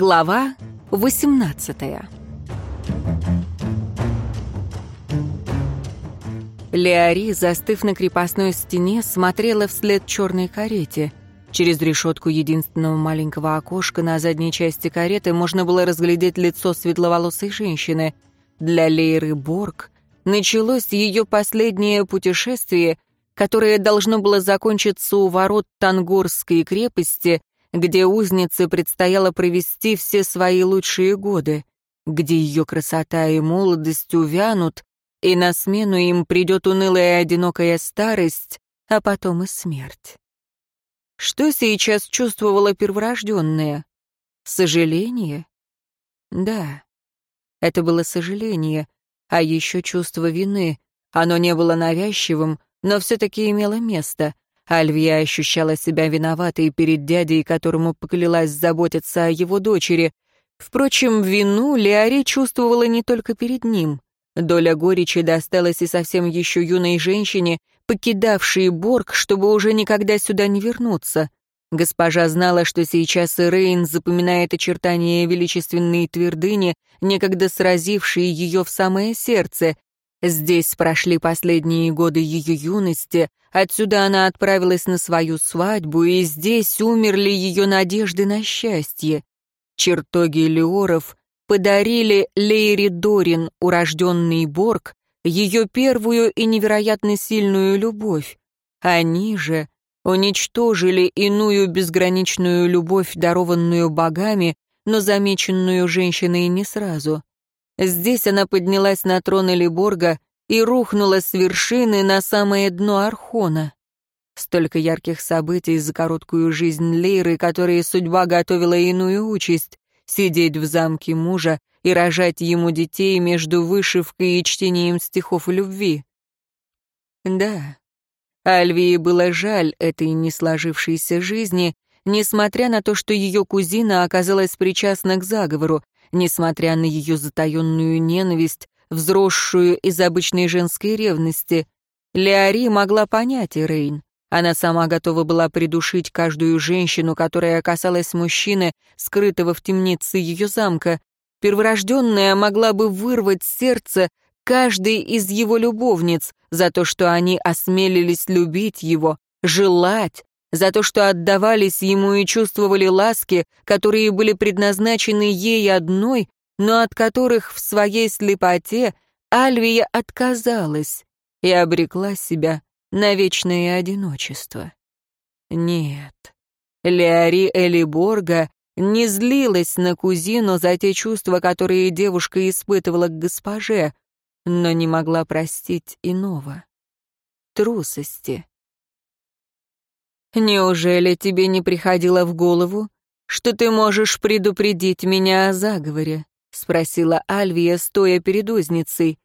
Глава 18 Леари, застыв на крепостной стене, смотрела вслед черной карете. Через решетку единственного маленького окошка на задней части кареты можно было разглядеть лицо светловолосой женщины. Для Лейры Борг началось ее последнее путешествие, которое должно было закончиться у ворот Тангорской крепости, где узнице предстояло провести все свои лучшие годы, где ее красота и молодость увянут, и на смену им придет унылая одинокая старость, а потом и смерть. Что сейчас чувствовала перворожденная? Сожаление? Да, это было сожаление, а еще чувство вины. Оно не было навязчивым, но все-таки имело место. Альвия ощущала себя виноватой перед дядей, которому поклялась заботиться о его дочери. Впрочем, вину Леари чувствовала не только перед ним. Доля горечи досталась и совсем еще юной женщине, покидавшей Борг, чтобы уже никогда сюда не вернуться. Госпожа знала, что сейчас Рейн запоминает очертания величественной твердыни, некогда сразившей ее в самое сердце. Здесь прошли последние годы ее юности, отсюда она отправилась на свою свадьбу, и здесь умерли ее надежды на счастье. Чертоги Леоров подарили Лейри Дорин, урожденный Борг, ее первую и невероятно сильную любовь. Они же уничтожили иную безграничную любовь, дарованную богами, но замеченную женщиной не сразу. Здесь она поднялась на трон Элиборга и рухнула с вершины на самое дно Архона. Столько ярких событий за короткую жизнь Лейры, которые судьба готовила иную участь сидеть в замке мужа и рожать ему детей между вышивкой и чтением стихов любви. Да, Альвии было жаль этой не сложившейся жизни, несмотря на то, что ее кузина оказалась причастна к заговору, несмотря на ее затаенную ненависть, взросшую из обычной женской ревности. Леари могла понять Ирейн. Она сама готова была придушить каждую женщину, которая касалась мужчины, скрытого в темнице ее замка. Перворожденная могла бы вырвать сердце каждой из его любовниц за то, что они осмелились любить его, желать, за то, что отдавались ему и чувствовали ласки, которые были предназначены ей одной, но от которых в своей слепоте Альвия отказалась и обрекла себя на вечное одиночество. Нет, Леари Элиборга не злилась на кузину за те чувства, которые девушка испытывала к госпоже, но не могла простить иного — трусости. «Неужели тебе не приходило в голову, что ты можешь предупредить меня о заговоре?» — спросила Альвия, стоя перед узницей.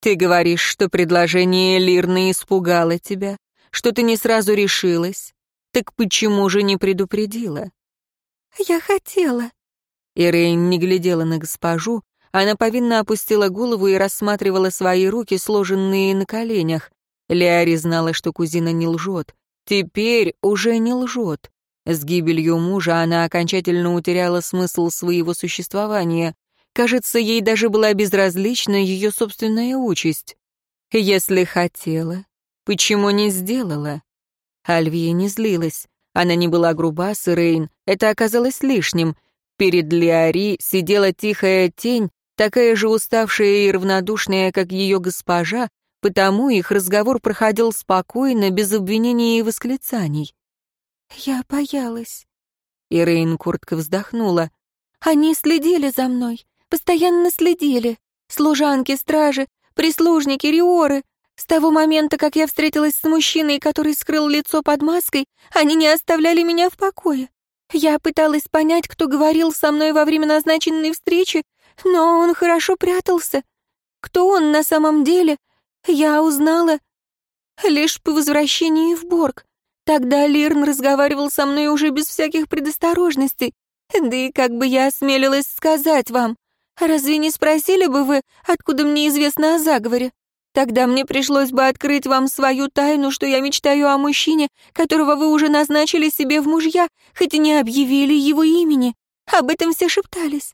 Ты говоришь, что предложение Лирны испугало тебя, что ты не сразу решилась. Так почему же не предупредила? Я хотела. Ирейн не глядела на госпожу, она повинно опустила голову и рассматривала свои руки, сложенные на коленях. Леари знала, что кузина не лжет. Теперь уже не лжет. С гибелью мужа она окончательно утеряла смысл своего существования. Кажется, ей даже была безразлична ее собственная участь. Если хотела, почему не сделала? Альвия не злилась. Она не была груба с это оказалось лишним. Перед Леари сидела тихая тень, такая же уставшая и равнодушная, как ее госпожа, потому их разговор проходил спокойно, без обвинений и восклицаний. «Я боялась». Ирейн коротко вздохнула. «Они следили за мной. Постоянно следили. Служанки, стражи, прислужники, риоры. С того момента, как я встретилась с мужчиной, который скрыл лицо под маской, они не оставляли меня в покое. Я пыталась понять, кто говорил со мной во время назначенной встречи, но он хорошо прятался. Кто он на самом деле, я узнала лишь по возвращении в Борг. Тогда Лирн разговаривал со мной уже без всяких предосторожностей. Да и как бы я осмелилась сказать вам, Разве не спросили бы вы, откуда мне известно о заговоре? Тогда мне пришлось бы открыть вам свою тайну, что я мечтаю о мужчине, которого вы уже назначили себе в мужья, хоть и не объявили его имени. Об этом все шептались.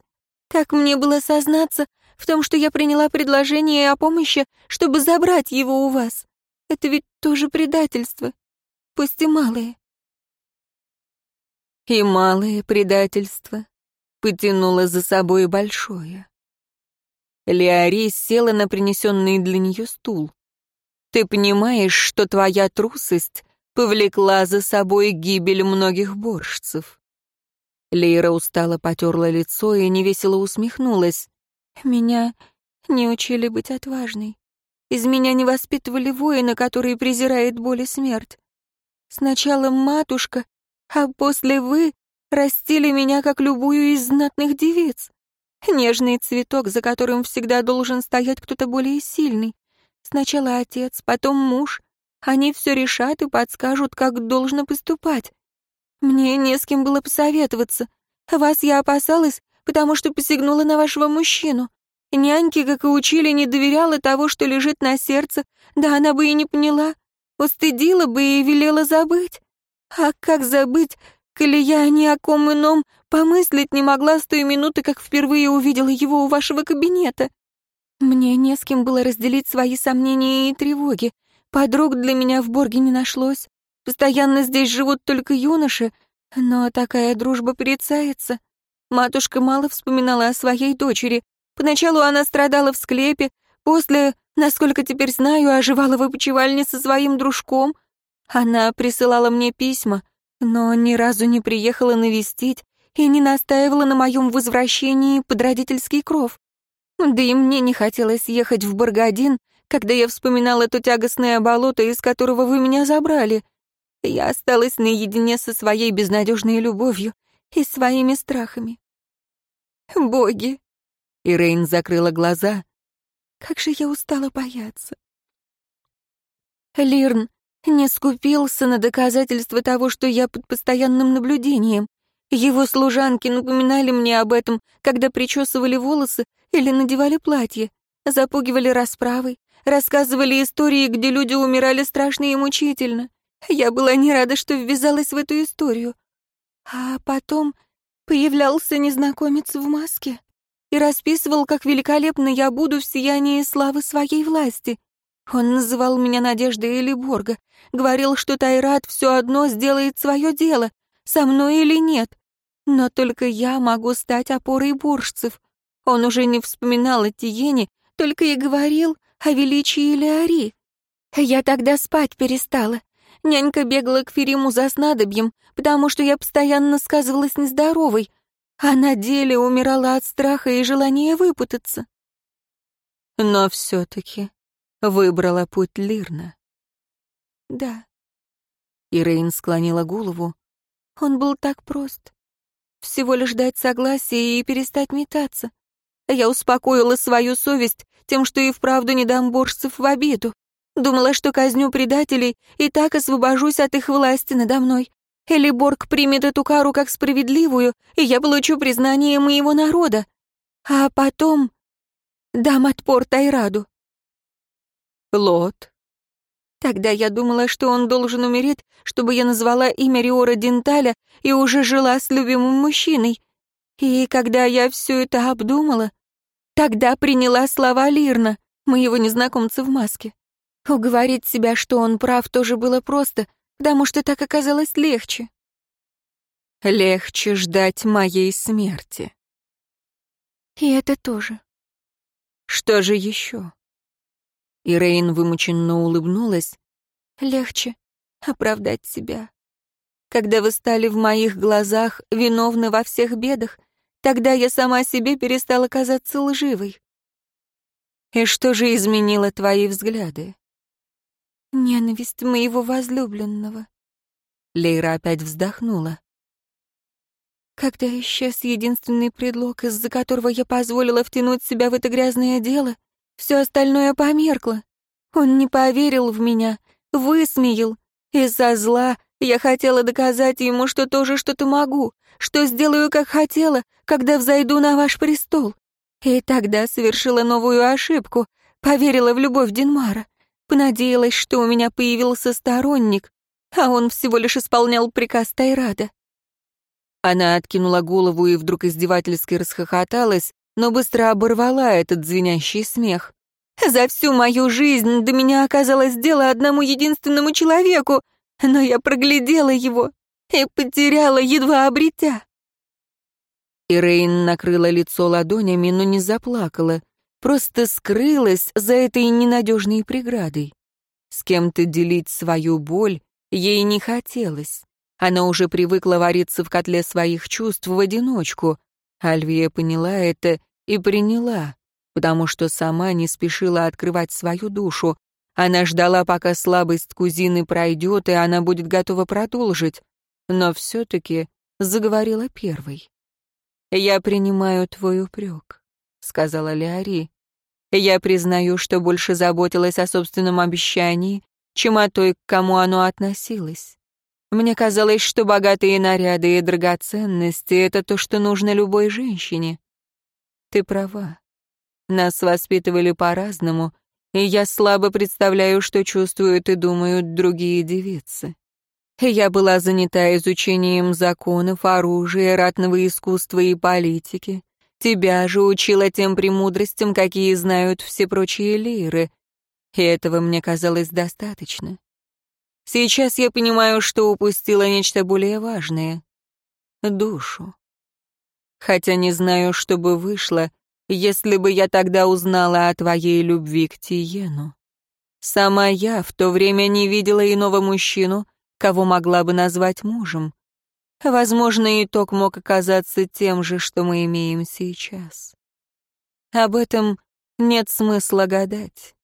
Как мне было сознаться в том, что я приняла предложение о помощи, чтобы забрать его у вас? Это ведь тоже предательство, пусть и малое. И малое предательство потянуло за собой большое. Леори села на принесенный для нее стул. «Ты понимаешь, что твоя трусость повлекла за собой гибель многих борщцев?» Лейра устало потерла лицо и невесело усмехнулась. «Меня не учили быть отважной. Из меня не воспитывали воина, который презирает боль и смерть. Сначала матушка, а после вы растили меня, как любую из знатных девиц. Нежный цветок, за которым всегда должен стоять кто-то более сильный. Сначала отец, потом муж. Они все решат и подскажут, как должно поступать. Мне не с кем было посоветоваться. Вас я опасалась, потому что посягнула на вашего мужчину. Няньке, как и учили, не доверяла того, что лежит на сердце, да она бы и не поняла. Устыдила бы и велела забыть. А как забыть, коли я ни о ком ином помыслить не могла с той минуты, как впервые увидела его у вашего кабинета? Мне не с кем было разделить свои сомнения и тревоги. Подруг для меня в Борге не нашлось. Постоянно здесь живут только юноши, но такая дружба порицается. Матушка мало вспоминала о своей дочери. Поначалу она страдала в склепе, после, насколько теперь знаю, оживала в опочивальне со своим дружком. Она присылала мне письма, но ни разу не приехала навестить и не настаивала на моем возвращении под родительский кров. Да и мне не хотелось ехать в Баргадин, когда я вспоминала то тягостное болото, из которого вы меня забрали. Я осталась наедине со своей безнадежной любовью и своими страхами. Боги! И Рейн закрыла глаза. Как же я устала бояться. Лирн не скупился на доказательства того, что я под постоянным наблюдением. Его служанки напоминали мне об этом, когда причесывали волосы или надевали платье, запугивали расправой, рассказывали истории, где люди умирали страшно и мучительно. Я была не рада, что ввязалась в эту историю. А потом появлялся незнакомец в маске и расписывал, как великолепно я буду в сиянии славы своей власти. Он называл меня Надеждой Элиборга, говорил, что Тайрат все одно сделает свое дело, со мной или нет. Но только я могу стать опорой буржцев. Он уже не вспоминал о Тиене, только и говорил о величии Леори. Я тогда спать перестала. Нянька бегала к Фериму за снадобьем, потому что я постоянно сказывалась нездоровой, а на деле умирала от страха и желания выпутаться. Но все-таки выбрала путь Лирна. Да. Ирейн склонила голову. Он был так прост. Всего лишь дать согласие и перестать метаться. Я успокоила свою совесть тем, что и вправду не дам боржцев в обиду. Думала, что казню предателей и так освобожусь от их власти надо мной. Элиборг примет эту кару как справедливую, и я получу признание моего народа. А потом дам отпор Тайраду. Лот. Тогда я думала, что он должен умереть, чтобы я назвала имя Риора Денталя и уже жила с любимым мужчиной. И когда я все это обдумала, тогда приняла слова Лирна, моего незнакомца в маске. Уговорить себя, что он прав, тоже было просто, потому что так оказалось легче. Легче ждать моей смерти. И это тоже. Что же еще? Ирейн вымученно улыбнулась. «Легче оправдать себя. Когда вы стали в моих глазах виновны во всех бедах, тогда я сама себе перестала казаться лживой». «И что же изменило твои взгляды?» «Ненависть моего возлюбленного». Лейра опять вздохнула. Когда исчез единственный предлог, из-за которого я позволила втянуть себя в это грязное дело, все остальное померкло. Он не поверил в меня, высмеял. Из-за зла я хотела доказать ему, что тоже что-то могу, что сделаю, как хотела, когда взойду на ваш престол. И тогда совершила новую ошибку, поверила в любовь Динмара, понадеялась, что у меня появился сторонник, а он всего лишь исполнял приказ Тайрада. Она откинула голову и вдруг издевательски расхохоталась, но быстро оборвала этот звенящий смех. «За всю мою жизнь до меня оказалось дело одному единственному человеку, но я проглядела его и потеряла, едва обретя». Ирейн накрыла лицо ладонями, но не заплакала, просто скрылась за этой ненадежной преградой. С кем-то делить свою боль ей не хотелось. Она уже привыкла вариться в котле своих чувств в одиночку. Альвия поняла это и приняла, потому что сама не спешила открывать свою душу. Она ждала, пока слабость кузины пройдет, и она будет готова продолжить. Но все-таки заговорила первой. «Я принимаю твой упрек», — сказала Леари. «Я признаю, что больше заботилась о собственном обещании, чем о той, к кому оно относилось. Мне казалось, что богатые наряды и драгоценности — это то, что нужно любой женщине. Ты права. Нас воспитывали по-разному, и я слабо представляю, что чувствуют и думают другие девицы. Я была занята изучением законов, оружия, ратного искусства и политики. Тебя же учила тем премудростям, какие знают все прочие лиры. И этого мне казалось достаточно. Сейчас я понимаю, что упустила нечто более важное — душу. Хотя не знаю, что бы вышло, если бы я тогда узнала о твоей любви к Тиену. Сама я в то время не видела иного мужчину, кого могла бы назвать мужем. Возможно, итог мог оказаться тем же, что мы имеем сейчас. Об этом нет смысла гадать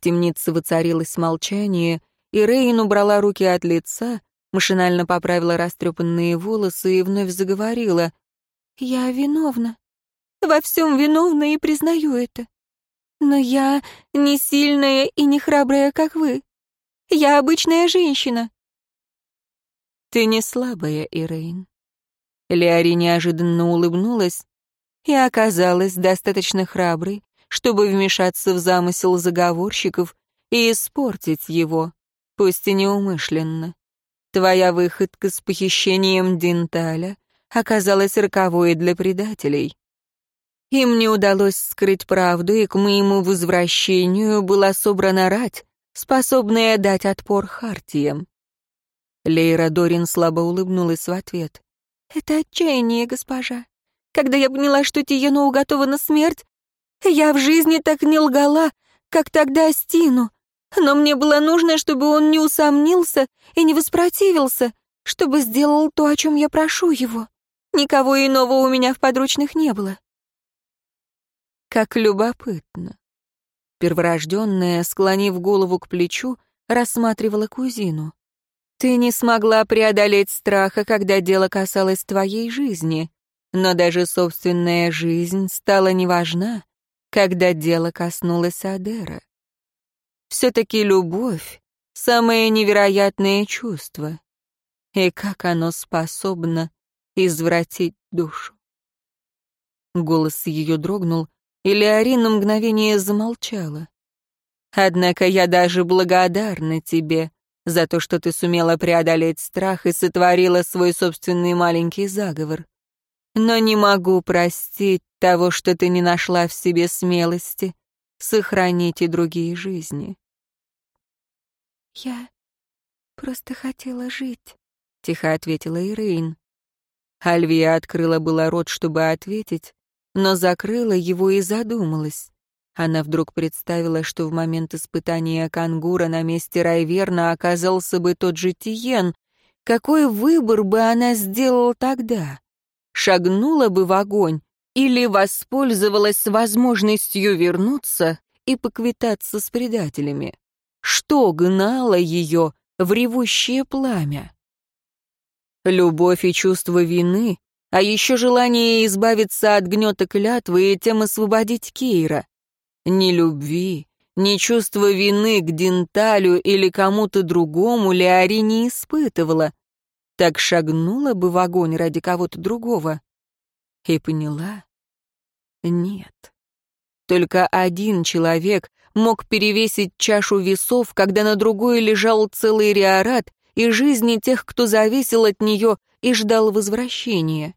темнице воцарилось молчание, и Рейн убрала руки от лица, машинально поправила растрепанные волосы и вновь заговорила. «Я виновна. Во всем виновна и признаю это. Но я не сильная и не храбрая, как вы. Я обычная женщина». «Ты не слабая, Ирейн». Леари неожиданно улыбнулась и оказалась достаточно храброй, чтобы вмешаться в замысел заговорщиков и испортить его, пусть и неумышленно. Твоя выходка с похищением Динталя оказалась роковой для предателей. Им не удалось скрыть правду, и к моему возвращению была собрана рать, способная дать отпор Хартиям. Лейра Дорин слабо улыбнулась в ответ. «Это отчаяние, госпожа. Когда я поняла, что Тиену уготована смерть, я в жизни так не лгала, как тогда Стину. Но мне было нужно, чтобы он не усомнился и не воспротивился, чтобы сделал то, о чем я прошу его. Никого иного у меня в подручных не было. Как любопытно. Перворожденная, склонив голову к плечу, рассматривала кузину. Ты не смогла преодолеть страха, когда дело касалось твоей жизни, но даже собственная жизнь стала неважна, когда дело коснулось Адера. Все-таки любовь — самое невероятное чувство. И как оно способно извратить душу. Голос ее дрогнул, и Леорин на мгновение замолчала. «Однако я даже благодарна тебе за то, что ты сумела преодолеть страх и сотворила свой собственный маленький заговор но не могу простить того, что ты не нашла в себе смелости сохранить и другие жизни. «Я просто хотела жить», — тихо ответила Ирейн. Альвия открыла было рот, чтобы ответить, но закрыла его и задумалась. Она вдруг представила, что в момент испытания кангура на месте Райверна оказался бы тот же Тиен. Какой выбор бы она сделала тогда? шагнула бы в огонь или воспользовалась возможностью вернуться и поквитаться с предателями. Что гнало ее в ревущее пламя? Любовь и чувство вины, а еще желание избавиться от гнета клятвы и тем освободить Кейра. Ни любви, ни чувства вины к Денталю или кому-то другому Леари не испытывала, так шагнула бы в огонь ради кого-то другого. И поняла — нет. Только один человек мог перевесить чашу весов, когда на другой лежал целый риорат, и жизни тех, кто зависел от нее и ждал возвращения.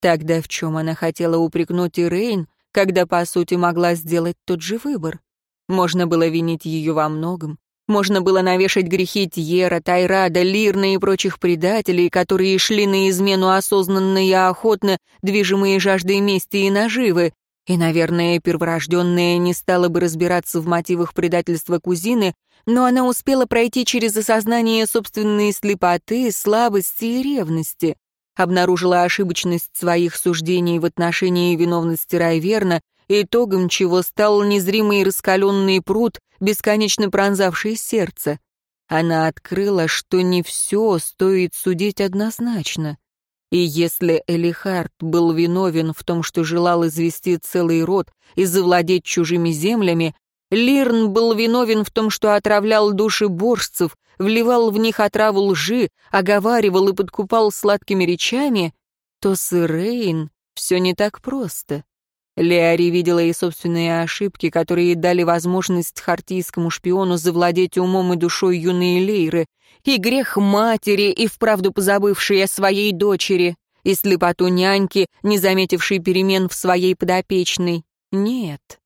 Тогда в чем она хотела упрекнуть Ирейн, когда, по сути, могла сделать тот же выбор? Можно было винить ее во многом. Можно было навешать грехи Тьера, Тайрада, Лирна и прочих предателей, которые шли на измену осознанно и охотно, движимые жаждой мести и наживы. И, наверное, перворожденная не стала бы разбираться в мотивах предательства кузины, но она успела пройти через осознание собственной слепоты, слабости и ревности. Обнаружила ошибочность своих суждений в отношении виновности Райверна, итогом чего стал незримый раскаленный пруд, бесконечно пронзавший сердце. Она открыла, что не все стоит судить однозначно. И если Элихард был виновен в том, что желал извести целый род и завладеть чужими землями, Лирн был виновен в том, что отравлял души боржцев, вливал в них отраву лжи, оговаривал и подкупал сладкими речами, то с Ирейн все не так просто. Леари видела и собственные ошибки, которые дали возможность хартийскому шпиону завладеть умом и душой юной Лейры, и грех матери, и вправду позабывшей о своей дочери, и слепоту няньки, не заметившей перемен в своей подопечной. Нет.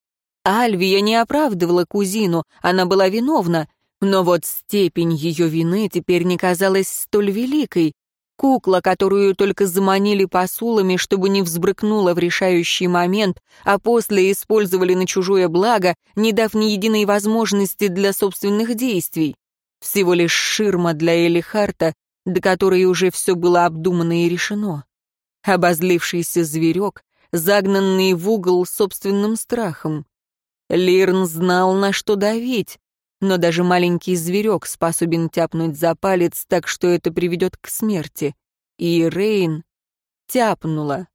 Альвия не оправдывала кузину, она была виновна, но вот степень ее вины теперь не казалась столь великой. Кукла, которую только заманили посулами, чтобы не взбрыкнула в решающий момент, а после использовали на чужое благо, не дав ни единой возможности для собственных действий. Всего лишь ширма для Элихарта, до которой уже все было обдумано и решено. Обозлившийся зверек, загнанный в угол собственным страхом. Лирн знал, на что давить, но даже маленький зверек способен тяпнуть за палец так, что это приведет к смерти. И Рейн тяпнула,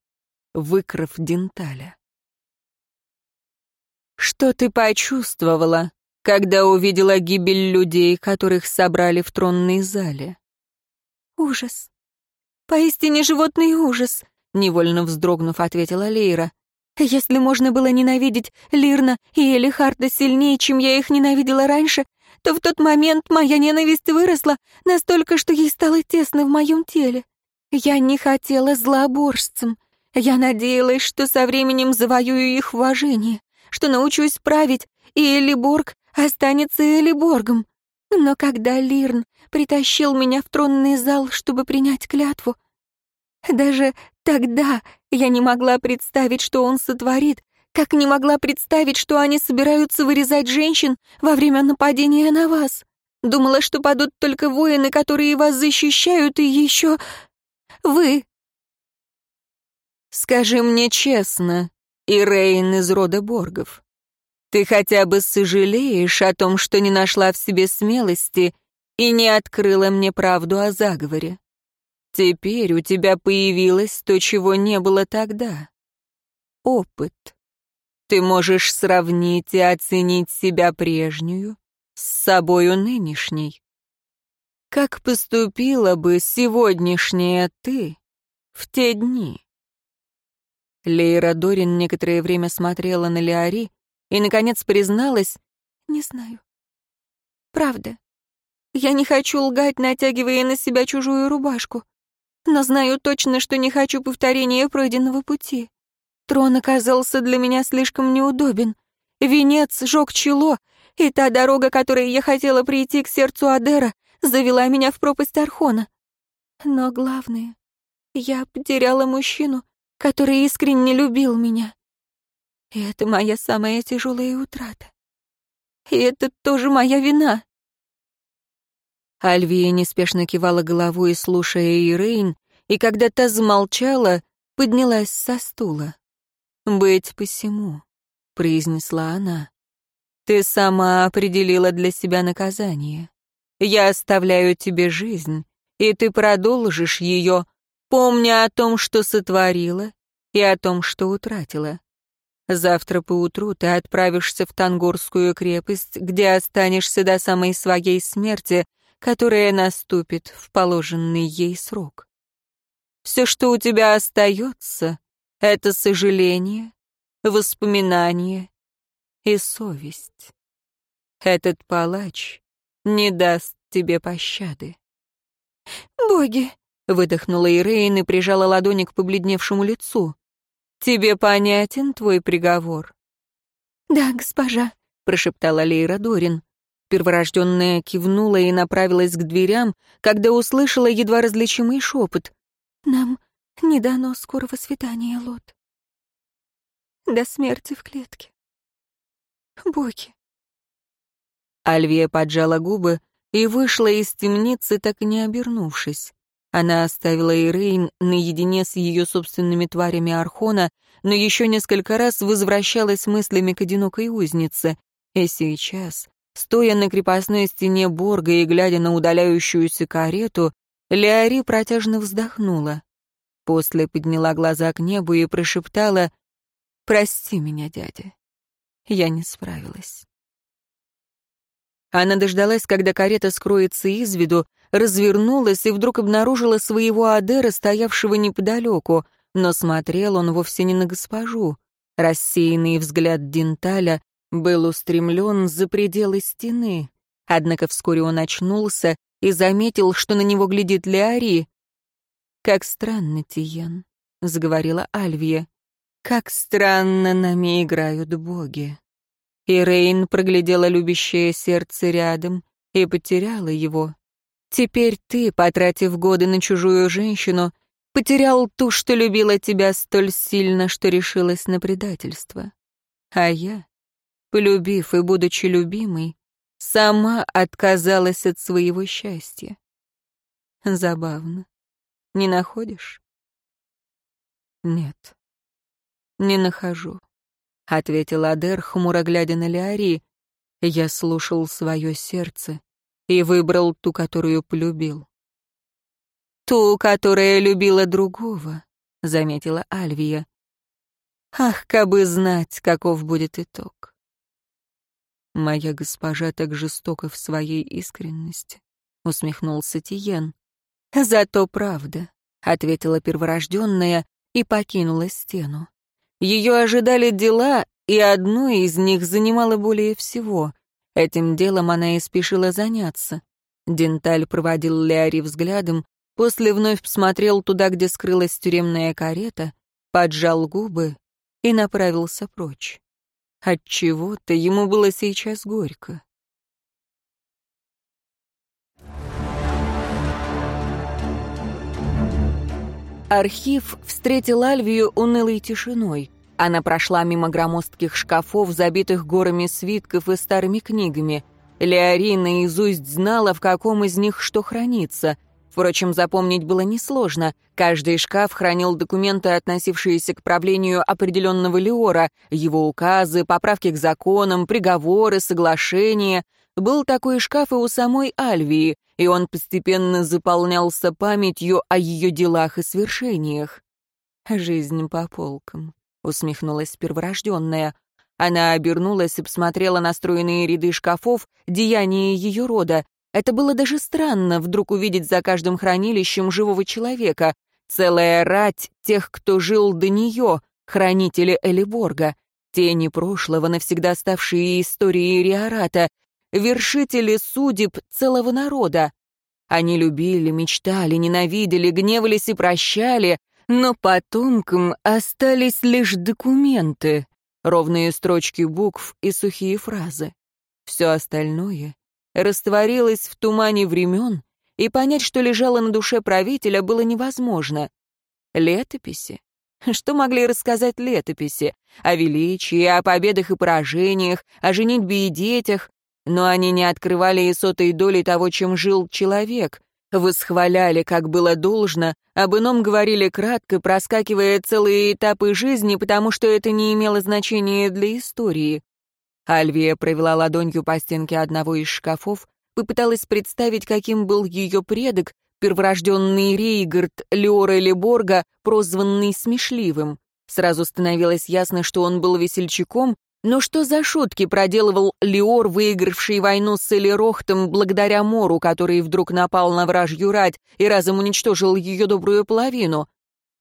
выкрав денталя. «Что ты почувствовала, когда увидела гибель людей, которых собрали в тронной зале?» «Ужас. Поистине животный ужас», — невольно вздрогнув, ответила Лейра. Если можно было ненавидеть Лирна и Элихарда сильнее, чем я их ненавидела раньше, то в тот момент моя ненависть выросла настолько, что ей стало тесно в моем теле. Я не хотела злооборжцам. Я надеялась, что со временем завоюю их уважение, что научусь править, и Элиборг останется Элиборгом. Но когда Лирн притащил меня в тронный зал, чтобы принять клятву, даже тогда я не могла представить, что он сотворит, как не могла представить, что они собираются вырезать женщин во время нападения на вас. Думала, что падут только воины, которые вас защищают, и еще... вы. Скажи мне честно, Ирейн из рода Боргов, ты хотя бы сожалеешь о том, что не нашла в себе смелости и не открыла мне правду о заговоре? Теперь у тебя появилось то, чего не было тогда. Опыт. Ты можешь сравнить и оценить себя прежнюю с собою нынешней. Как поступила бы сегодняшняя ты в те дни? Лейра Дорин некоторое время смотрела на Леари и, наконец, призналась, «Не знаю. Правда. Я не хочу лгать, натягивая на себя чужую рубашку но знаю точно, что не хочу повторения пройденного пути. Трон оказался для меня слишком неудобен. Венец жег чело, и та дорога, которой я хотела прийти к сердцу Адера, завела меня в пропасть Архона. Но главное, я потеряла мужчину, который искренне любил меня. И это моя самая тяжелая утрата. И это тоже моя вина. Альвия неспешно кивала головой, слушая Ирейн, и когда та замолчала, поднялась со стула. «Быть посему», — произнесла она. «Ты сама определила для себя наказание. Я оставляю тебе жизнь, и ты продолжишь ее, помня о том, что сотворила, и о том, что утратила. Завтра поутру ты отправишься в Тангорскую крепость, где останешься до самой своей смерти, которая наступит в положенный ей срок. Все, что у тебя остается, это сожаление, воспоминание и совесть. Этот палач не даст тебе пощады. боги!» — выдохнула Ирейн и прижала ладони к побледневшему лицу. «Тебе понятен твой приговор?» «Да, госпожа», — прошептала Лейра Дорин. Перворожденная кивнула и направилась к дверям, когда услышала едва различимый шепот. «Нам не дано скорого свидания, Лот. До смерти в клетке. Боги». Альвия поджала губы и вышла из темницы, так и не обернувшись. Она оставила Ирейн наедине с ее собственными тварями Архона, но еще несколько раз возвращалась мыслями к одинокой узнице. И сейчас, Стоя на крепостной стене Борга и глядя на удаляющуюся карету, Леари протяжно вздохнула. После подняла глаза к небу и прошептала «Прости меня, дядя, я не справилась». Она дождалась, когда карета скроется из виду, развернулась и вдруг обнаружила своего Адера, стоявшего неподалеку, но смотрел он вовсе не на госпожу. Рассеянный взгляд Денталя был устремлен за пределы стены. Однако вскоре он очнулся и заметил, что на него глядит Леари. «Как странно, Тиен», — заговорила Альвия. «Как странно нами играют боги». И Рейн проглядела любящее сердце рядом и потеряла его. Теперь ты, потратив годы на чужую женщину, потерял ту, что любила тебя столь сильно, что решилась на предательство. А я полюбив и будучи любимой, сама отказалась от своего счастья. Забавно. Не находишь? Нет, не нахожу, — ответил Адер, хмуро глядя на Леари. Я слушал свое сердце и выбрал ту, которую полюбил. «Ту, которая любила другого», — заметила Альвия. «Ах, кабы знать, каков будет итог». «Моя госпожа так жестока в своей искренности», — усмехнулся Тиен. «Зато правда», — ответила перворожденная и покинула стену. Ее ожидали дела, и одно из них занимало более всего. Этим делом она и спешила заняться. Денталь проводил Леари взглядом, после вновь посмотрел туда, где скрылась тюремная карета, поджал губы и направился прочь. От чего-то ему было сейчас горько. Архив встретил Альвию унылой тишиной. Она прошла мимо громоздких шкафов, забитых горами свитков и старыми книгами. Леори наизусть знала, в каком из них что хранится — Впрочем, запомнить было несложно. Каждый шкаф хранил документы, относившиеся к правлению определенного Леора, его указы, поправки к законам, приговоры, соглашения. Был такой шкаф и у самой Альвии, и он постепенно заполнялся памятью о ее делах и свершениях. «Жизнь по полкам», — усмехнулась перворожденная. Она обернулась и посмотрела на стройные ряды шкафов, деяния ее рода, это было даже странно, вдруг увидеть за каждым хранилищем живого человека, целая рать тех, кто жил до нее, хранители Элиборга, тени прошлого, навсегда ставшие историей Риората, вершители судеб целого народа. Они любили, мечтали, ненавидели, гневались и прощали, но потомкам остались лишь документы, ровные строчки букв и сухие фразы. Все остальное растворилась в тумане времен, и понять, что лежало на душе правителя, было невозможно. Летописи? Что могли рассказать летописи? О величии, о победах и поражениях, о женитьбе и детях. Но они не открывали и сотой доли того, чем жил человек. Восхваляли, как было должно, об ином говорили кратко, проскакивая целые этапы жизни, потому что это не имело значения для истории. Альвия провела ладонью по стенке одного из шкафов, попыталась представить, каким был ее предок, перворожденный Рейгард Леора Леборга, прозванный Смешливым. Сразу становилось ясно, что он был весельчаком, но что за шутки проделывал Леор, выигравший войну с Элирохтом благодаря Мору, который вдруг напал на вражью рать и разом уничтожил ее добрую половину?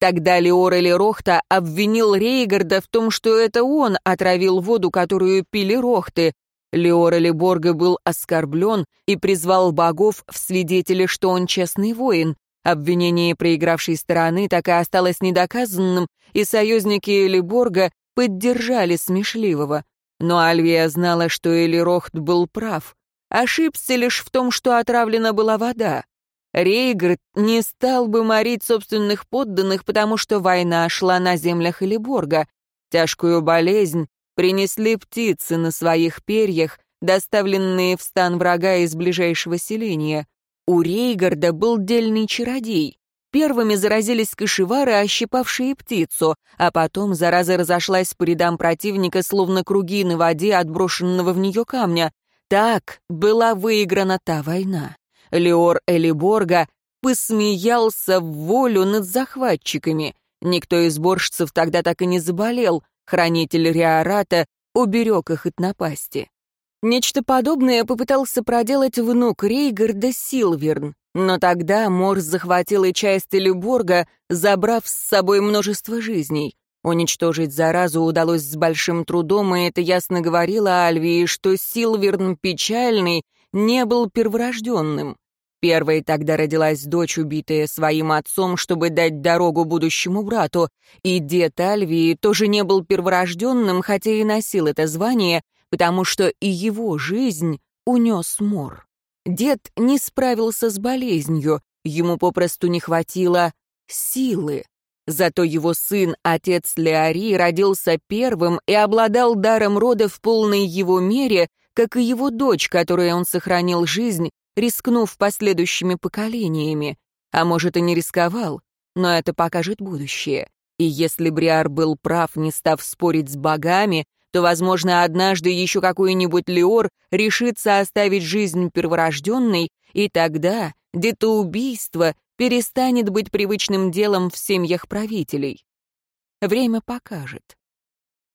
Тогда Леор Элирохта обвинил Рейгарда в том, что это он отравил воду, которую пили Рохты. Леор Элиборга был оскорблен и призвал богов в свидетели, что он честный воин. Обвинение проигравшей стороны так и осталось недоказанным, и союзники Элиборга поддержали Смешливого. Но Альвия знала, что Элирохт был прав. Ошибся лишь в том, что отравлена была вода. Рейгард не стал бы морить собственных подданных, потому что война шла на землях Элиборга. Тяжкую болезнь принесли птицы на своих перьях, доставленные в стан врага из ближайшего селения. У Рейгарда был дельный чародей. Первыми заразились кошевары, ощипавшие птицу, а потом зараза разошлась по рядам противника, словно круги на воде отброшенного в нее камня. Так была выиграна та война. Леор Элиборга посмеялся в волю над захватчиками. Никто из борщцев тогда так и не заболел. Хранитель Риората уберег их от напасти. Нечто подобное попытался проделать внук Рейгарда Силверн, но тогда Морс захватил и часть Элюборга, забрав с собой множество жизней. Уничтожить заразу удалось с большим трудом, и это ясно говорило Альвии, что Силверн печальный не был перворожденным. Первой тогда родилась дочь, убитая своим отцом, чтобы дать дорогу будущему брату, и дед Альвии тоже не был перворожденным, хотя и носил это звание, потому что и его жизнь унес мор. Дед не справился с болезнью, ему попросту не хватило силы. Зато его сын, отец Леари, родился первым и обладал даром рода в полной его мере, как и его дочь, которой он сохранил жизнь, рискнув последующими поколениями. А может, и не рисковал, но это покажет будущее. И если Бриар был прав, не став спорить с богами, то, возможно, однажды еще какой-нибудь Леор решится оставить жизнь перворожденной, и тогда детоубийство перестанет быть привычным делом в семьях правителей. Время покажет.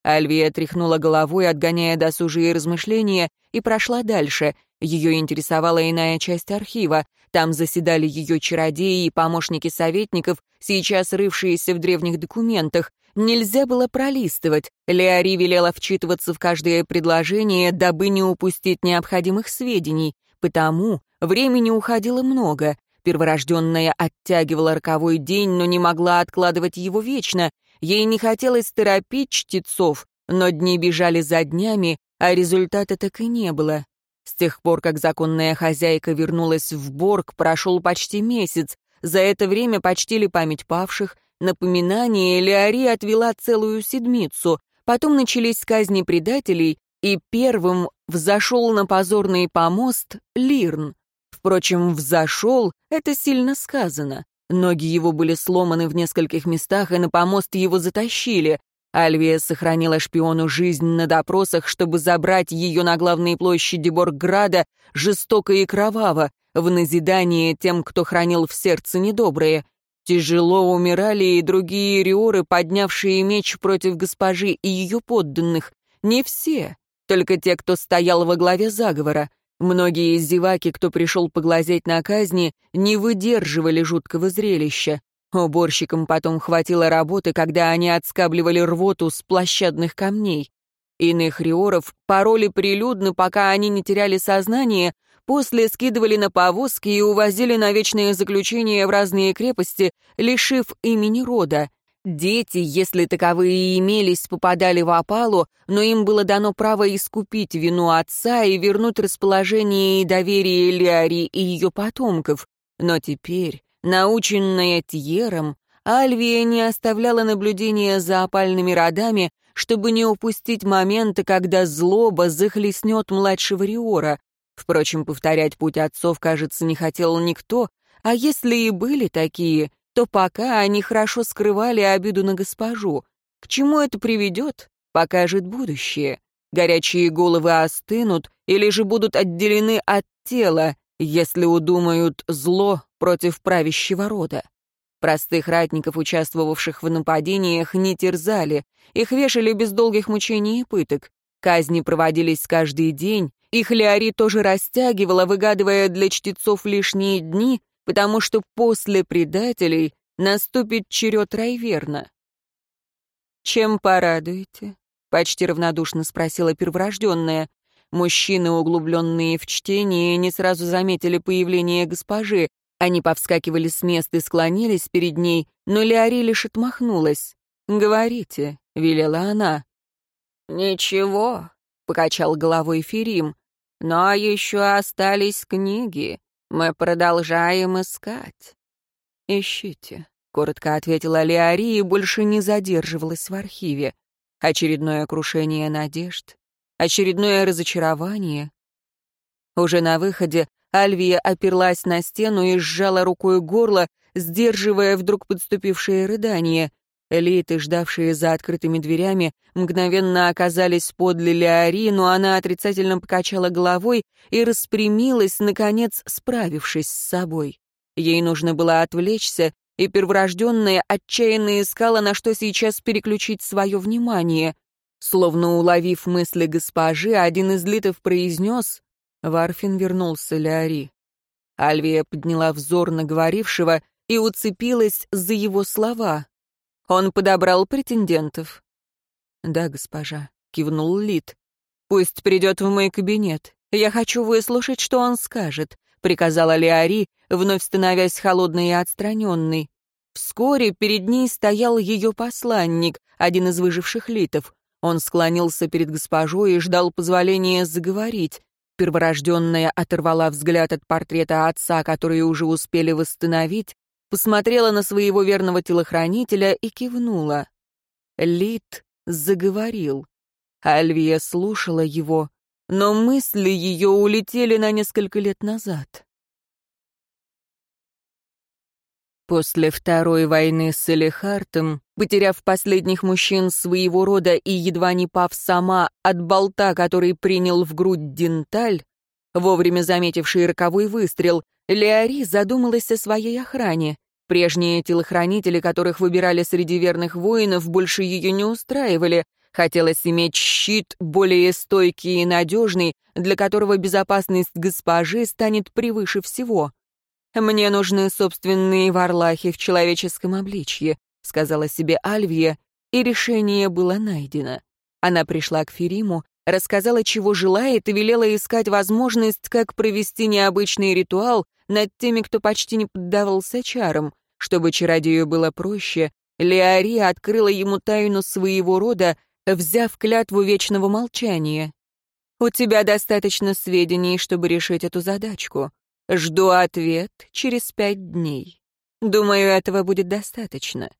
Альвия тряхнула головой, отгоняя досужие размышления, и прошла дальше. Ее интересовала иная часть архива. Там заседали ее чародеи и помощники советников, сейчас рывшиеся в древних документах. Нельзя было пролистывать. Леари велела вчитываться в каждое предложение, дабы не упустить необходимых сведений. Потому времени уходило много. Перворожденная оттягивала роковой день, но не могла откладывать его вечно. Ей не хотелось торопить чтецов, но дни бежали за днями, а результата так и не было. С тех пор, как законная хозяйка вернулась в Борг, прошел почти месяц. За это время почтили память павших, Напоминание Леари отвела целую седмицу, потом начались казни предателей, и первым взошел на позорный помост Лирн. Впрочем, взошел — это сильно сказано. Ноги его были сломаны в нескольких местах, и на помост его затащили. Альвия сохранила шпиону жизнь на допросах, чтобы забрать ее на главной площади Боргграда жестоко и кроваво, в назидание тем, кто хранил в сердце недоброе. Тяжело умирали и другие риоры, поднявшие меч против госпожи и ее подданных. Не все, только те, кто стоял во главе заговора. Многие из зеваки, кто пришел поглазеть на казни, не выдерживали жуткого зрелища. Уборщикам потом хватило работы, когда они отскабливали рвоту с площадных камней. Иных риоров пороли прилюдно, пока они не теряли сознание, После скидывали на повозки и увозили на вечное заключение в разные крепости, лишив имени рода. Дети, если таковые имелись, попадали в опалу, но им было дано право искупить вину отца и вернуть расположение и доверие Лиари и ее потомков. Но теперь, наученная Тьером, Альвия не оставляла наблюдения за опальными родами, чтобы не упустить момента, когда злоба захлестнет младшего Риора. Впрочем, повторять путь отцов, кажется, не хотел никто, а если и были такие, то пока они хорошо скрывали обиду на госпожу. К чему это приведет, покажет будущее. Горячие головы остынут или же будут отделены от тела, если удумают зло против правящего рода. Простых ратников, участвовавших в нападениях, не терзали, их вешали без долгих мучений и пыток. Казни проводились каждый день, их Леари тоже растягивала, выгадывая для чтецов лишние дни, потому что после предателей наступит черед Райверна. «Чем порадуете?» — почти равнодушно спросила перворожденная. Мужчины, углубленные в чтение, не сразу заметили появление госпожи. Они повскакивали с мест и склонились перед ней, но Леори лишь отмахнулась. «Говорите», — велела она. «Ничего», — покачал головой Ферим. «Но еще остались книги. Мы продолжаем искать». «Ищите», — коротко ответила Леори и больше не задерживалась в архиве. Очередное крушение надежд, очередное разочарование. Уже на выходе Альвия оперлась на стену и сжала рукой горло, сдерживая вдруг подступившее рыдание. Элиты, ждавшие за открытыми дверями, мгновенно оказались подле Леори, но она отрицательно покачала головой и распрямилась, наконец справившись с собой. Ей нужно было отвлечься, и перворожденная отчаянно искала, на что сейчас переключить свое внимание. Словно уловив мысли госпожи, один из литов произнес Варфин вернулся Леори. Альвия подняла взор на говорившего и уцепилась за его слова. Он подобрал претендентов. «Да, госпожа», — кивнул Лид. «Пусть придет в мой кабинет. Я хочу выслушать, что он скажет», — приказала Леори, вновь становясь холодной и отстраненной. Вскоре перед ней стоял ее посланник, один из выживших литов. Он склонился перед госпожой и ждал позволения заговорить. Перворожденная оторвала взгляд от портрета отца, который уже успели восстановить, посмотрела на своего верного телохранителя и кивнула. Лид заговорил. Альвия слушала его, но мысли ее улетели на несколько лет назад. После Второй войны с Элихартом, потеряв последних мужчин своего рода и едва не пав сама от болта, который принял в грудь Денталь, вовремя заметивший роковой выстрел, Леори задумалась о своей охране. Прежние телохранители, которых выбирали среди верных воинов, больше ее не устраивали. Хотелось иметь щит более стойкий и надежный, для которого безопасность госпожи станет превыше всего. «Мне нужны собственные варлахи в человеческом обличье», сказала себе Альвия, и решение было найдено. Она пришла к Фериму, рассказала, чего желает, и велела искать возможность, как провести необычный ритуал над теми, кто почти не поддавался чарам. Чтобы чародею было проще, Леари открыла ему тайну своего рода, взяв клятву вечного молчания. «У тебя достаточно сведений, чтобы решить эту задачку. Жду ответ через пять дней. Думаю, этого будет достаточно.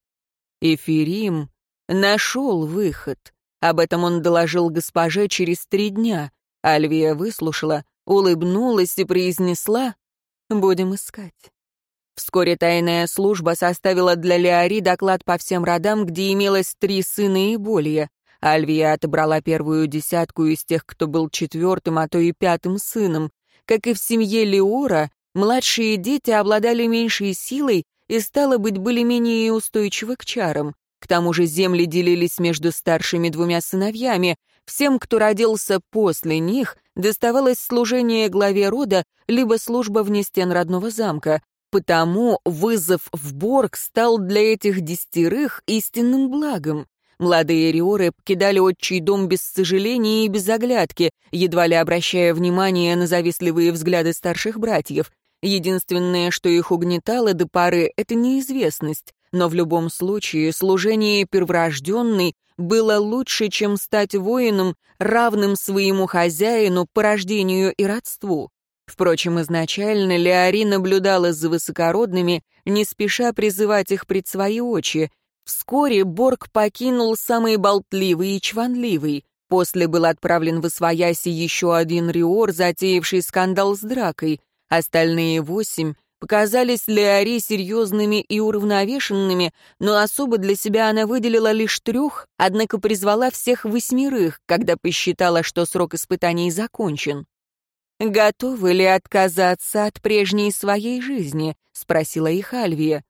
Эфирим нашел выход. Об этом он доложил госпоже через три дня. Альвия выслушала, улыбнулась и произнесла «Будем искать». Вскоре тайная служба составила для Леори доклад по всем родам, где имелось три сына и более. Альвия отобрала первую десятку из тех, кто был четвертым, а то и пятым сыном. Как и в семье Леора, младшие дети обладали меньшей силой и, стало быть, были менее устойчивы к чарам. К тому же земли делились между старшими двумя сыновьями. Всем, кто родился после них, доставалось служение главе рода, либо служба вне стен родного замка. Потому вызов в Борг стал для этих десятерых истинным благом. Молодые риоры покидали отчий дом без сожаления и без оглядки, едва ли обращая внимание на завистливые взгляды старших братьев. Единственное, что их угнетало до пары, — это неизвестность. Но в любом случае служение перворожденной было лучше, чем стать воином, равным своему хозяину по рождению и родству. Впрочем, изначально Леори наблюдала за высокородными, не спеша призывать их пред свои очи — Вскоре Борг покинул самый болтливый и чванливый. После был отправлен в Освояси еще один Риор, затеявший скандал с дракой. Остальные восемь показались Леори серьезными и уравновешенными, но особо для себя она выделила лишь трех, однако призвала всех восьмерых, когда посчитала, что срок испытаний закончен. «Готовы ли отказаться от прежней своей жизни?» — спросила их Альвия.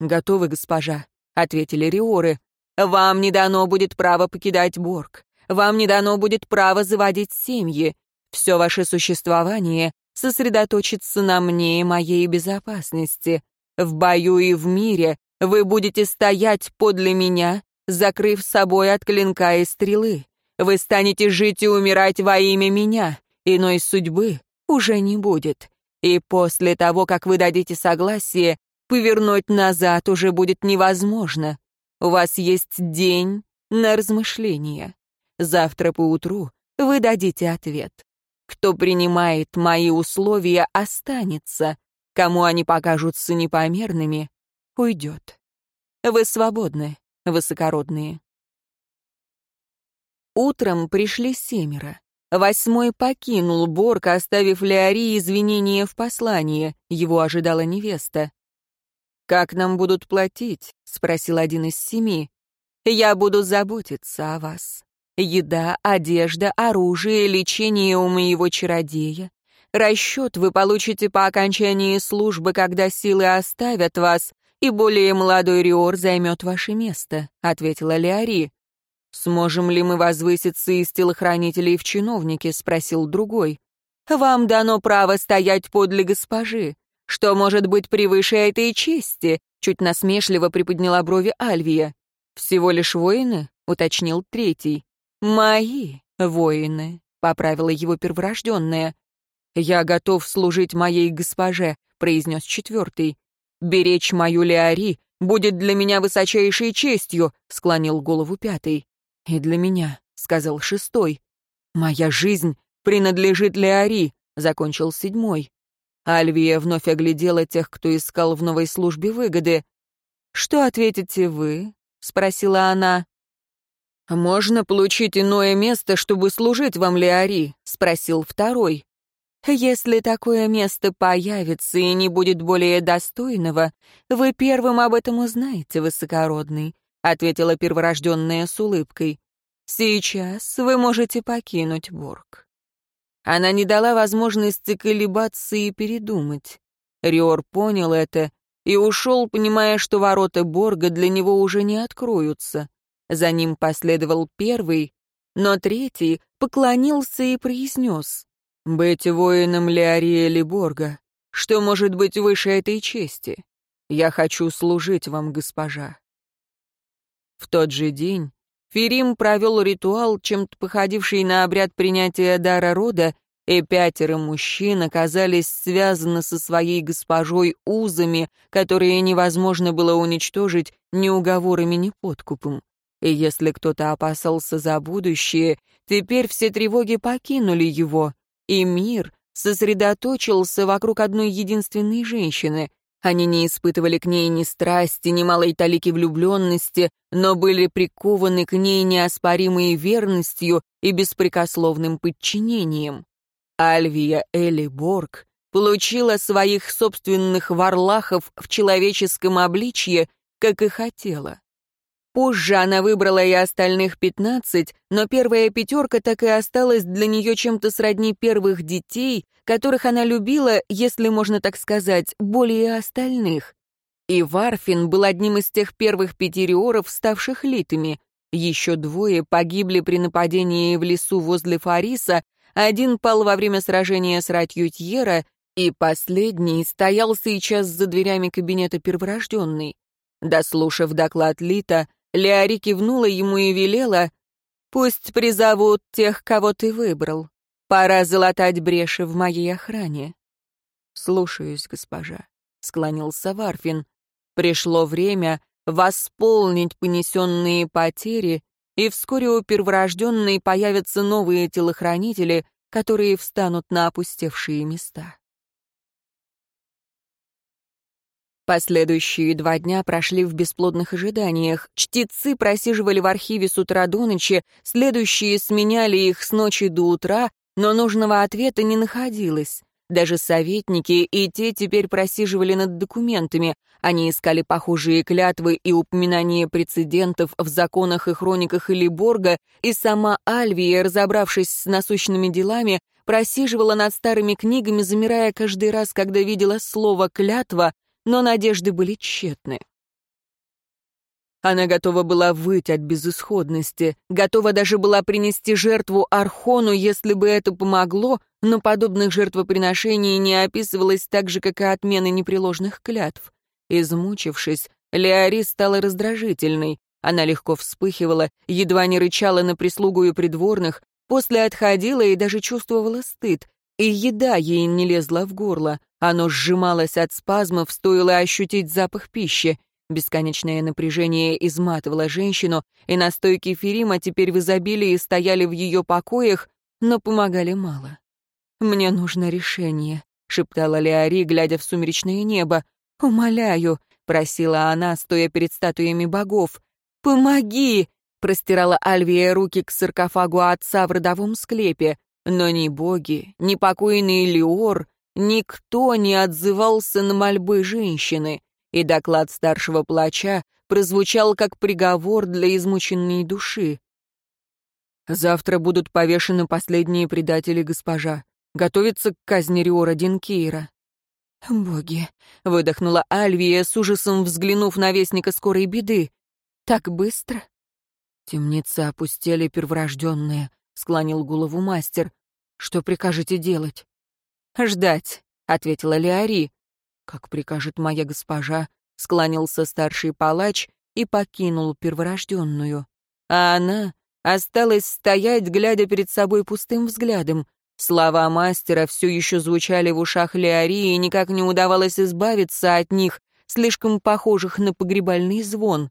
«Готовы, госпожа», — ответили Риоры. «Вам не дано будет право покидать Борг. Вам не дано будет право заводить семьи. Все ваше существование сосредоточится на мне и моей безопасности. В бою и в мире вы будете стоять подле меня, закрыв собой от клинка и стрелы. Вы станете жить и умирать во имя меня. Иной судьбы уже не будет. И после того, как вы дадите согласие, повернуть назад уже будет невозможно. У вас есть день на размышление. Завтра поутру вы дадите ответ. Кто принимает мои условия, останется. Кому они покажутся непомерными, уйдет. Вы свободны, высокородные. Утром пришли семеро. Восьмой покинул Борг, оставив Леори извинения в послании. Его ожидала невеста. «Как нам будут платить?» — спросил один из семи. «Я буду заботиться о вас. Еда, одежда, оружие, лечение у моего чародея. Расчет вы получите по окончании службы, когда силы оставят вас, и более молодой Риор займет ваше место», — ответила Леори. «Сможем ли мы возвыситься из телохранителей в чиновники?» — спросил другой. «Вам дано право стоять подле госпожи. Что может быть превыше этой чести?» — чуть насмешливо приподняла брови Альвия. «Всего лишь воины?» — уточнил третий. «Мои воины», — поправила его перворожденная. «Я готов служить моей госпоже», — произнес четвертый. «Беречь мою Леари будет для меня высочайшей честью», — склонил голову пятый. «И для меня», — сказал шестой. «Моя жизнь принадлежит Леари», — закончил седьмой. Альвия вновь оглядела тех, кто искал в новой службе выгоды. «Что ответите вы?» — спросила она. «Можно получить иное место, чтобы служить вам, Леари?» — спросил второй. «Если такое место появится и не будет более достойного, вы первым об этом узнаете, высокородный», — ответила перворожденная с улыбкой. «Сейчас вы можете покинуть Борг». Она не дала возможности колебаться и передумать. Риор понял это и ушел, понимая, что ворота Борга для него уже не откроются. За ним последовал первый, но третий поклонился и произнес «Быть воином Леориэли Борга, что может быть выше этой чести? Я хочу служить вам, госпожа». В тот же день Ферим провел ритуал, чем-то походивший на обряд принятия дара рода, и пятеро мужчин оказались связаны со своей госпожой узами, которые невозможно было уничтожить ни уговорами, ни подкупом. И если кто-то опасался за будущее, теперь все тревоги покинули его, и мир сосредоточился вокруг одной единственной женщины, они не испытывали к ней ни страсти, ни малой талики влюбленности, но были прикованы к ней неоспоримой верностью и беспрекословным подчинением. Альвия Элли Борг получила своих собственных варлахов в человеческом обличье, как и хотела. Позже она выбрала и остальных пятнадцать, но первая пятерка так и осталась для нее чем-то сродни первых детей, которых она любила, если можно так сказать, более остальных. И Варфин был одним из тех первых пятериоров, ставших литами. Еще двое погибли при нападении в лесу возле Фариса, один пал во время сражения с ратью Тьера, и последний стоял сейчас за дверями кабинета перворожденный. Дослушав доклад Лита, Леори кивнула ему и велела, «Пусть призовут тех, кого ты выбрал. Пора залатать бреши в моей охране». «Слушаюсь, госпожа», — склонился Варфин. «Пришло время восполнить понесенные потери, и вскоре у перворожденной появятся новые телохранители, которые встанут на опустевшие места». Последующие два дня прошли в бесплодных ожиданиях. Чтецы просиживали в архиве с утра до ночи, следующие сменяли их с ночи до утра, но нужного ответа не находилось. Даже советники и те теперь просиживали над документами. Они искали похожие клятвы и упоминания прецедентов в законах и хрониках Элиборга, и сама Альвия, разобравшись с насущными делами, просиживала над старыми книгами, замирая каждый раз, когда видела слово «клятва», но надежды были тщетны. Она готова была выть от безысходности, готова даже была принести жертву Архону, если бы это помогло, но подобных жертвоприношений не описывалось так же, как и отмены непреложных клятв. Измучившись, Леори стала раздражительной. Она легко вспыхивала, едва не рычала на прислугу и придворных, после отходила и даже чувствовала стыд. И еда ей не лезла в горло. Оно сжималось от спазмов, стоило ощутить запах пищи. Бесконечное напряжение изматывало женщину, и настойки Ферима теперь в изобилии стояли в ее покоях, но помогали мало. «Мне нужно решение», — шептала Леари, глядя в сумеречное небо. «Умоляю», — просила она, стоя перед статуями богов. «Помоги!» — простирала Альвия руки к саркофагу отца в родовом склепе. Но ни боги, ни покойный Леор, никто не отзывался на мольбы женщины и доклад старшего плача прозвучал как приговор для измученной души. «Завтра будут повешены последние предатели госпожа. Готовится к казни Риора Динкейра». «Боги!» — выдохнула Альвия, с ужасом взглянув на вестника скорой беды. «Так быстро?» «Темницы опустели перворожденные», — склонил голову мастер. «Что прикажете делать?» «Ждать», — ответила Леари. «Как прикажет моя госпожа», — склонился старший палач и покинул перворожденную. А она осталась стоять, глядя перед собой пустым взглядом. Слова мастера все еще звучали в ушах Леории, и никак не удавалось избавиться от них, слишком похожих на погребальный звон.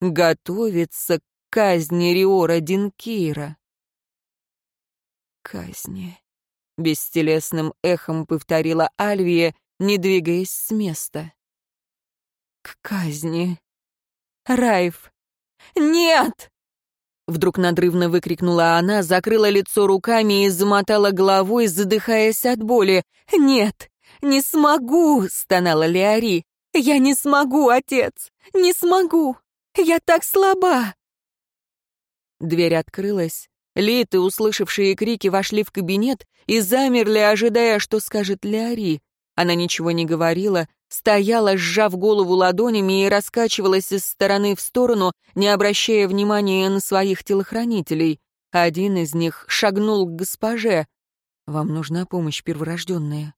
Готовится к казни Риора Динкира. Казни. Бестелесным эхом повторила Альвия, не двигаясь с места. «К казни!» «Райф!» «Нет!» Вдруг надрывно выкрикнула она, закрыла лицо руками и замотала головой, задыхаясь от боли. «Нет, не смогу!» — стонала Леари. «Я не смогу, отец! Не смогу! Я так слаба!» Дверь открылась. Литы, услышавшие крики, вошли в кабинет и замерли, ожидая, что скажет Леари. Она ничего не говорила, стояла, сжав голову ладонями и раскачивалась из стороны в сторону, не обращая внимания на своих телохранителей. Один из них шагнул к госпоже. «Вам нужна помощь, перворожденная».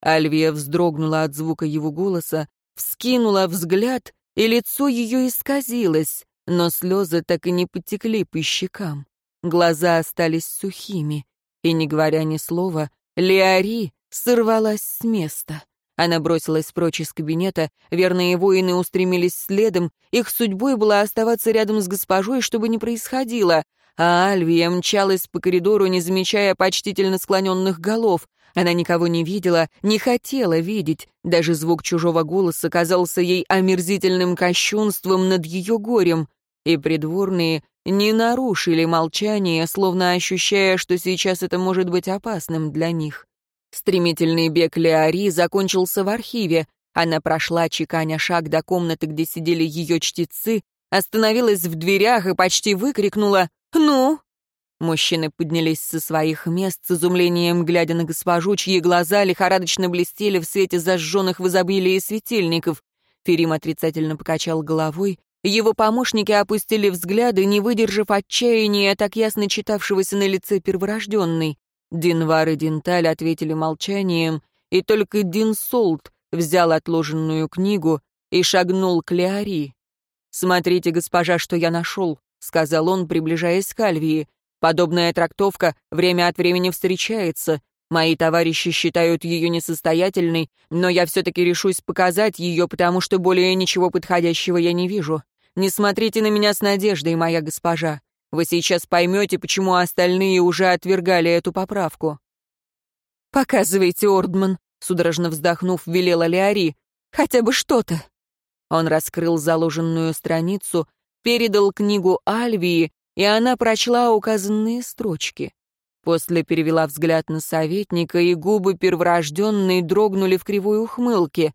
Альвия вздрогнула от звука его голоса, вскинула взгляд, и лицо ее исказилось, но слезы так и не потекли по щекам. Глаза остались сухими, и, не говоря ни слова, Леари сорвалась с места. Она бросилась прочь из кабинета, верные воины устремились следом, их судьбой было оставаться рядом с госпожой, чтобы не происходило, а Альвия мчалась по коридору, не замечая почтительно склоненных голов. Она никого не видела, не хотела видеть, даже звук чужого голоса казался ей омерзительным кощунством над ее горем, и придворные не нарушили молчание, словно ощущая, что сейчас это может быть опасным для них. Стремительный бег Леари закончился в архиве. Она прошла, чеканя шаг до комнаты, где сидели ее чтецы, остановилась в дверях и почти выкрикнула «Ну?». Мужчины поднялись со своих мест с изумлением, глядя на госпожу, чьи глаза лихорадочно блестели в свете зажженных в изобилии светильников. Ферим отрицательно покачал головой. Его помощники опустили взгляды, не выдержав отчаяния, так ясно читавшегося на лице перворожденной. Динвар и Динталь ответили молчанием, и только Дин Солт взял отложенную книгу и шагнул к Леари. «Смотрите, госпожа, что я нашел», — сказал он, приближаясь к Альвии. «Подобная трактовка время от времени встречается. Мои товарищи считают ее несостоятельной, но я все-таки решусь показать ее, потому что более ничего подходящего я не вижу. Не смотрите на меня с надеждой, моя госпожа. Вы сейчас поймете, почему остальные уже отвергали эту поправку. «Показывайте, Ордман», — судорожно вздохнув, велела Леари. «Хотя бы что-то». Он раскрыл заложенную страницу, передал книгу Альвии, и она прочла указанные строчки. После перевела взгляд на советника, и губы перворожденной дрогнули в кривой ухмылке.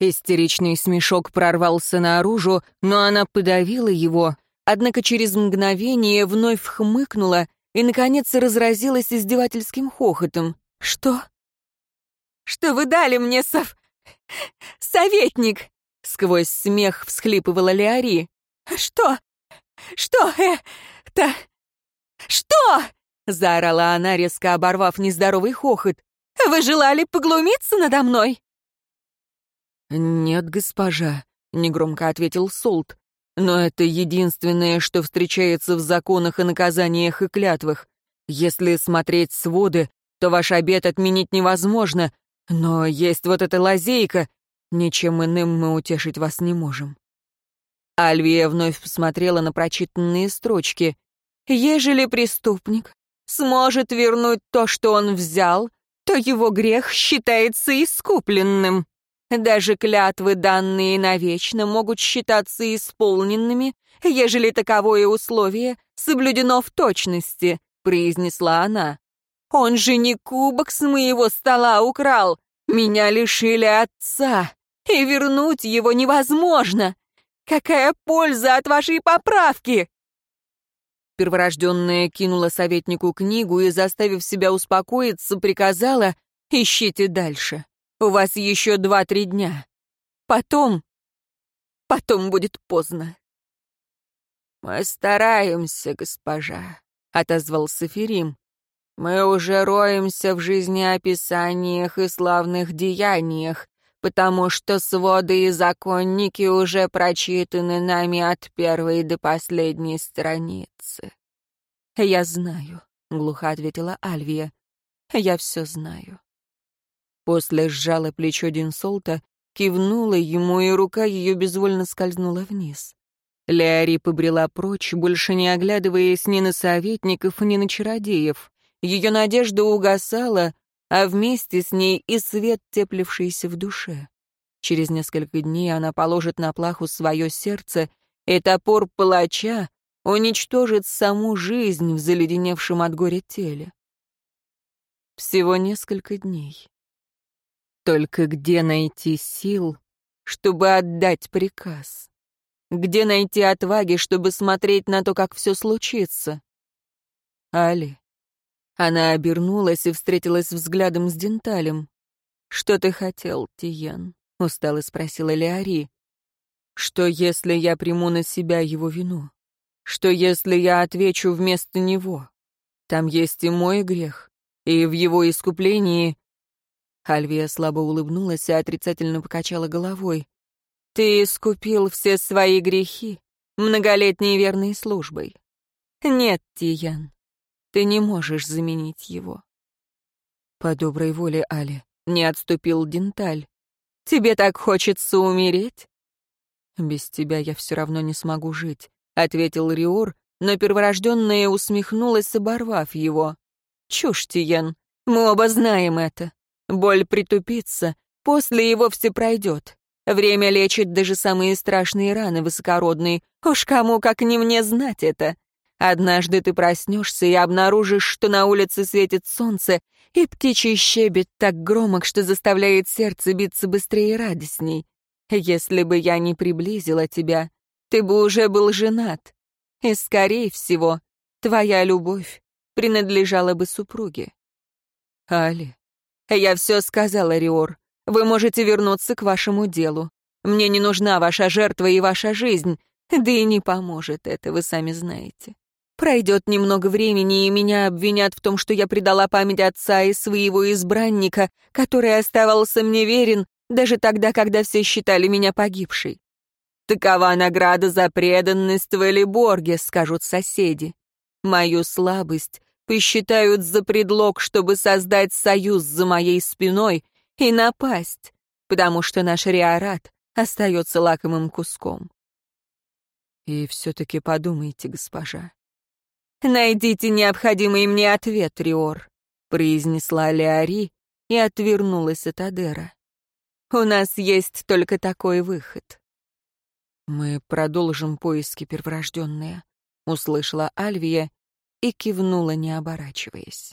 Истеричный смешок прорвался наружу, но она подавила его, однако через мгновение вновь хмыкнула и, наконец, разразилась издевательским хохотом. «Что?» «Что вы дали мне, сов... советник?» Сквозь смех всхлипывала Леари. «Что? Что это? Что?» Заорала она, резко оборвав нездоровый хохот. «Вы желали поглумиться надо мной?» «Нет, госпожа», — негромко ответил Солт. Но это единственное, что встречается в законах о наказаниях и клятвах. Если смотреть своды, то ваш обед отменить невозможно, но есть вот эта лазейка, ничем иным мы утешить вас не можем». Альвия вновь посмотрела на прочитанные строчки. «Ежели преступник сможет вернуть то, что он взял, то его грех считается искупленным. Даже клятвы, данные навечно, могут считаться исполненными, ежели таковое условие соблюдено в точности», — произнесла она. «Он же не кубок с моего стола украл. Меня лишили отца, и вернуть его невозможно. Какая польза от вашей поправки?» Перворожденная кинула советнику книгу и, заставив себя успокоиться, приказала «Ищите дальше. У вас еще два-три дня. Потом... потом будет поздно». «Мы стараемся, госпожа», — отозвался Ферим. «Мы уже роемся в жизнеописаниях и славных деяниях, потому что своды и законники уже прочитаны нами от первой до последней страницы». «Я знаю», — глухо ответила Альвия. «Я все знаю». После сжала плечо Динсолта, кивнула ему, и рука ее безвольно скользнула вниз. Леари побрела прочь, больше не оглядываясь ни на советников, ни на чародеев. Ее надежда угасала, а вместе с ней и свет, теплившийся в душе. Через несколько дней она положит на плаху свое сердце, и топор палача уничтожит саму жизнь в заледеневшем от горя теле. Всего несколько дней. Только где найти сил, чтобы отдать приказ? Где найти отваги, чтобы смотреть на то, как все случится? Али, она обернулась и встретилась взглядом с Денталем. «Что ты хотел, Тиен?» — устало спросила Леари. «Что, если я приму на себя его вину? Что, если я отвечу вместо него? Там есть и мой грех, и в его искуплении...» Альвия слабо улыбнулась и отрицательно покачала головой. «Ты искупил все свои грехи многолетней верной службой. Нет, Тиян, ты не можешь заменить его. По доброй воле, Али, не отступил Денталь. Тебе так хочется умереть? Без тебя я все равно не смогу жить, ответил Риор, но перворожденная усмехнулась, оборвав его. Чушь, Тиен, мы оба знаем это. Боль притупится, после его все пройдет. Время лечит даже самые страшные раны высокородные. Уж кому, как не мне, знать это. Однажды ты проснешься и обнаружишь, что на улице светит солнце, и птичий щебет так громок, что заставляет сердце биться быстрее и радостней. Если бы я не приблизила тебя, ты бы уже был женат. И, скорее всего, твоя любовь принадлежала бы супруге. Али, я все сказала, Риор. Вы можете вернуться к вашему делу. Мне не нужна ваша жертва и ваша жизнь, да и не поможет это, вы сами знаете. Пройдет немного времени, и меня обвинят в том, что я предала память отца и своего избранника, который оставался мне верен даже тогда, когда все считали меня погибшей. Такова награда за преданность в Элиборге, скажут соседи. Мою слабость посчитают за предлог, чтобы создать союз за моей спиной и напасть, потому что наш Риорат остается лакомым куском. И все-таки подумайте, госпожа, «Найдите необходимый мне ответ, Риор», — произнесла Леари и отвернулась от Адера. «У нас есть только такой выход». «Мы продолжим поиски перворожденные», — услышала Альвия и кивнула, не оборачиваясь.